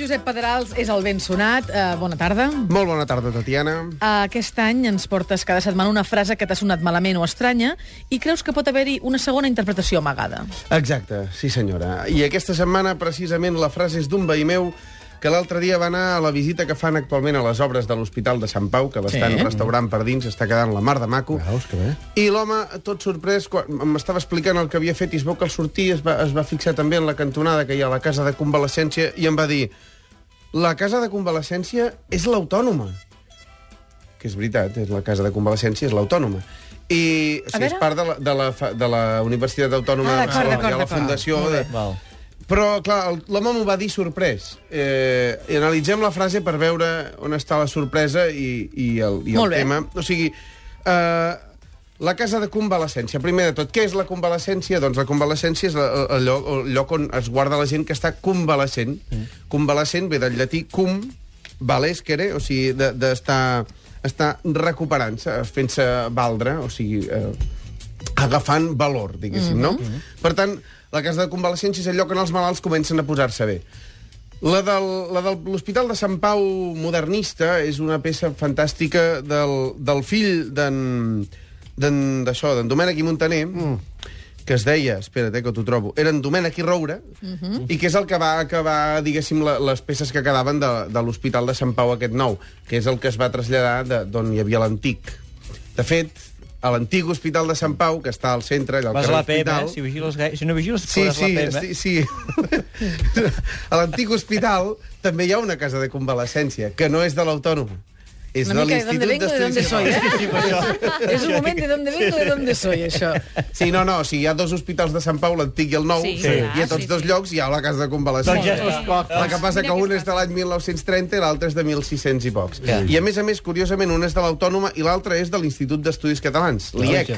Josep Pedrals és el ben sonat. Uh, bona tarda. Molt bona tarda, Tatiana. Uh, aquest any ens portes cada setmana una frase que t'ha sonat malament o estranya i creus que pot haver-hi una segona interpretació amagada. Exacte, sí senyora. I aquesta setmana, precisament, la frase és d'un veí meu que l'altre dia va anar a la visita que fan actualment a les obres de l'Hospital de Sant Pau, que l'estan Sí. restaurant per dins, està quedant la mar de maco. Veus, que bé. I l'home, tot sorprès, quan m'estava explicant el que havia fet, i es veu que al sortir es va, es va fixar també en la cantonada que hi ha a la casa de convalescència i em va dir la casa de convalescència és l'autònoma. Que és veritat, és la casa de convalescència és l'autònoma. I o sigui, és part de la, de la, de la Universitat Autònoma Ah, de Barcelona. Hi ha la fundació... De... Val. Però, clar, l'home m'ho va dir sorprès. Eh, analitzem la frase per veure on està la sorpresa i, i el, i el tema. O sigui, eh, la casa de convalescència. Primer de tot, què és la convalescència? Doncs la convalescència és la- el lloc, el lloc on es guarda la gent que està convalescent. Mm. Convalescent ve del llatí cum, valescere, o sigui, de- d'estar de, estar recuperant-se, fent-se valdre, o sigui, eh, agafant valor, diguéssim, mm -hmm. no? Per tant, la casa de convalescència és el lloc on els malalts comencen a posar-se bé. La, del, la de l'Hospital de Sant Pau modernista és una peça fantàstica del, del fill d'en d'això, d'en Domènec i Montaner, mm. que es deia, espera't, eh, que t'ho trobo, era en Domènec i Roure, mm -hmm. i que és el que va acabar, diguéssim, la, les peces que quedaven de, de l'Hospital de Sant Pau aquest nou, que és el que es va traslladar d'on hi havia l'antic. De fet, a l'antic Hospital de Sant Pau, que està al centre, allà al Vas a la PM, Hospital... eh? Si, vigiles, gai- si no vigiles, Sí, podràs sí, la PM. sí, sí. A l'antic hospital també hi ha una casa de convalescència, que no és de l'autònoma. És Una de mica de dónde l'Institut vengo, de dónde soy, ¿eh? Sí. És un moment de dónde vengo, de dónde soy, això. Sí, no, no, o sigui, hi ha dos hospitals de Sant Pau, l'antic i el nou, Sí, i clar, a tots sí, dos sí. llocs hi ha la casa de Doncs convalescència. ja està. La que passa que un és de l'any 1930 i l'altre és de 1600 i pocs. Clar. I a més a més, curiosament, un és de l'Autònoma i l'altre és de l'Institut d'Estudis Catalans, l'IEC,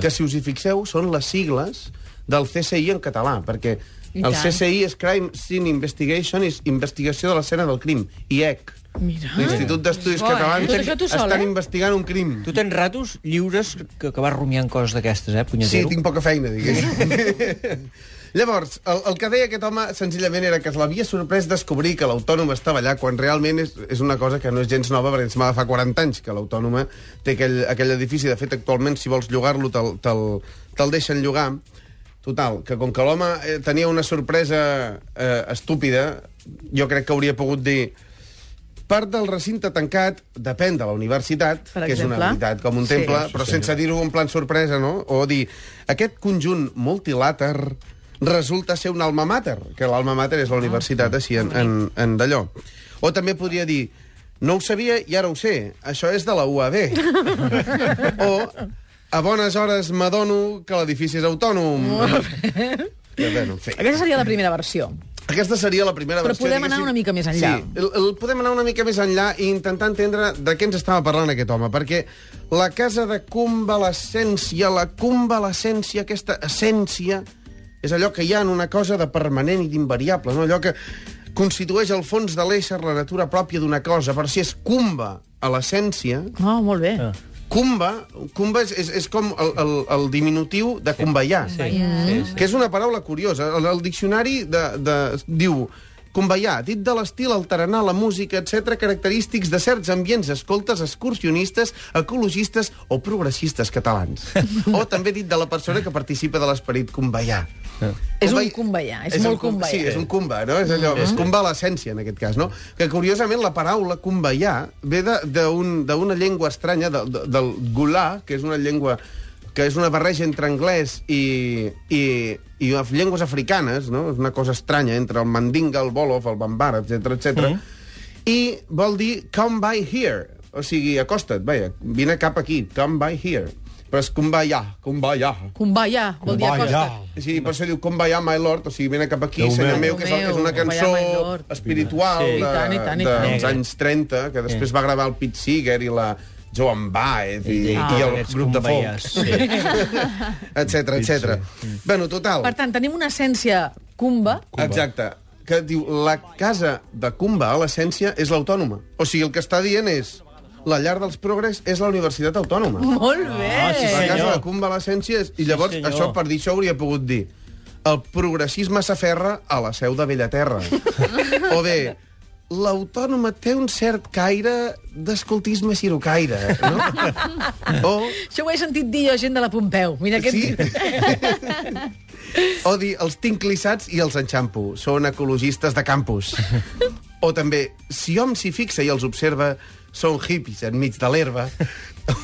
que si us hi fixeu són les sigles del CSI en català, perquè I el tant. CSI és Crime Scene Investigation, és investigació de l'escena del crim, IEC. Mira. L'Institut d'Estudis Bo, eh? Catalans Tot això tu sol, estan eh? investigant un crim. Tu tens ratos lliures que, que vas rumiant coses d'aquestes, eh, Sí, punyetero? tinc poca feina, diguéssim. Llavors, el, el que deia aquest home senzillament era que l'havia sorprès descobrir que l'autònoma estava allà, quan realment és, és una cosa que no és gens nova, perquè ens va fa 40 anys que l'autònoma té aquell, aquell edifici. De fet, actualment, si vols llogar-lo, te'l te te deixen llogar. Total, que com que l'home eh, tenia una sorpresa eh, estúpida, jo crec que hauria pogut dir part del recinte tancat depèn de la universitat, Per que és una exemple? veritat com un Sí. temple, Sí, però sense dir-ho en plan sorpresa, no? O dir, aquest conjunt multilàter resulta ser un alma mater, que l'alma mater és la universitat així en, en, en d'allò. O també podria dir, no ho sabia i ara ho sé, això és de la UAB. o, a bones hores m'adono que l'edifici és autònom. Que, bueno, en fi. Aquesta seria la primera versió. Aquesta seria la primera Però versió. podem anar una mica més enllà. Sí, el, el, podem anar una mica més enllà i intentar entendre de què ens estava parlant aquest home, perquè la casa de convalescència, la convalescència, aquesta essència, és allò que hi ha en una cosa de permanent i d'invariable, no? allò que constitueix el fons de l'ésser, la natura pròpia d'una cosa, però si és cumba a l'essència, Oh, molt bé. Ah. Cumba, cumba és, és, és com el, el, el diminutiu de conveiar Sí, sí, sí. que és una paraula curiosa. El, el diccionari de, de, diu conveiar, dit de l'estil, el tarannà, la música, etc característics de certs ambients escoltes, excursionistes, ecologistes o progressistes catalans. o també dit de la persona que participa de l'esperit conveiar. És un Convei- conveiar, és un molt conveiar. Sí, és un cumba, no? És allò, és cumba a l'essència, en aquest cas, no? Que, curiosament, la paraula conveiar ve de- d'un- d'una llengua estranya, de, de, del gulà, que és una llengua que és una barreja entre anglès i, i, i llengües africanes, no? És una cosa estranya entre el mandinga, el bolof, el bambara, etc etc. Mm. I vol dir come by here, o sigui, acosta't, vaja, vine cap aquí, come by here. Però és kumbaya, kumbaya. Conveiar, vol dir acosta. Sí, per això diu Kumbaya, my lord, o sigui, vine cap aquí, Déu senyor meu. meu, que és, és una cançó Kumbaya, espiritual Sí. de, I tant, i tant, i dels anys 30, que després va gravar el Pete Seeger i la Joan Baez i, i, Ah, i el grup de folk, Sí. etc etc. Bueno, total, Per tant, tenim una essència cumba, exacte, que diu la casa de Cumba, a l'essència, és l'autònoma. O sigui, el que està dient és la llar dels progres és la Universitat Autònoma. molt bé. Ah, sí, La casa de Cumba, a l'essència, és... I llavors, senyor. això, per dir això, hauria pogut dir el progressisme s'aferra a la seu de Bellaterra. o bé, l'autònoma té un cert caire d'escoltisme cirocaire, no? o, Això ho he sentit dir jo, gent de la Pompeu. Mira aquest... sí, o dir, els tinc clissats i els enxampo. Són ecologistes de campus. O també, si hom s'hi fixa i els observa, són hippies enmig de l'herba.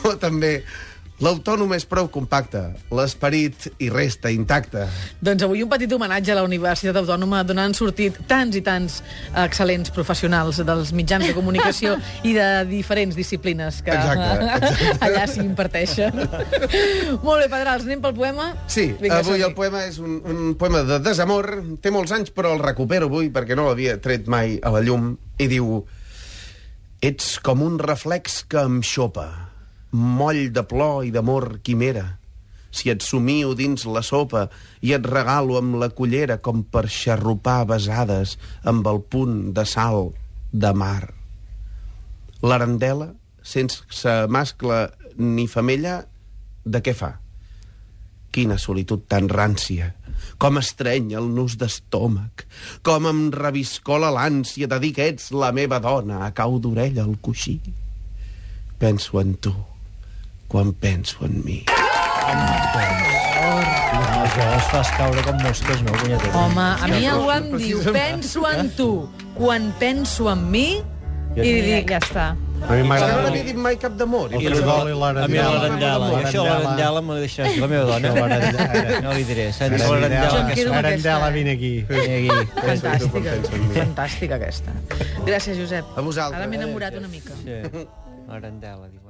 O també, l'autònom és prou compacte, l'esperit hi resta intacte. Doncs avui un petit homenatge a la Universitat Autònoma d'on han sortit tants i tants excel·lents professionals dels mitjans de comunicació i de diferents disciplines que Exacte, exacte. allà s'hi imparteixen. Molt bé, Pedrals, anem pel poema? Sí, Vinga, avui el poema és un, un poema de desamor. Té molts anys, però el recupero avui perquè no l'havia tret mai a la llum. I diu... Ets com un reflex que em xopa, moll de plor i d'amor quimera. Si et somio dins la sopa i et regalo amb la cullera com per xarrupar besades amb el punt de sal de mar. L'arandela, sense mascle ni femella, de què fa? Quina solitud tan rància, com estreny el nus d'estómac, com em reviscola l'ànsia de dir que ets la meva dona a cau d'orella al coixí. Penso en tu, quan penso en mi. Això es fas caure com mosques, no, punyetera? Home, a mi algú em diu, penso en tu, quan penso en mi, i li dic, ja està. A mi No m'agrada n'havia dit mai cap d'amor. El I frisol i A mi l'arandela. l'arandela. Jo això l'arandela me deixaràs dir, la meva dona. L'arandela. No li diré. Arandela, L'arandela Arandela, vine aquí. Vine aquí. Fantàstica, fantàstica aquesta. Gràcies, Josep. A vosaltres. Ara m'he enamorat una mica. Sí. L'arandela, eh?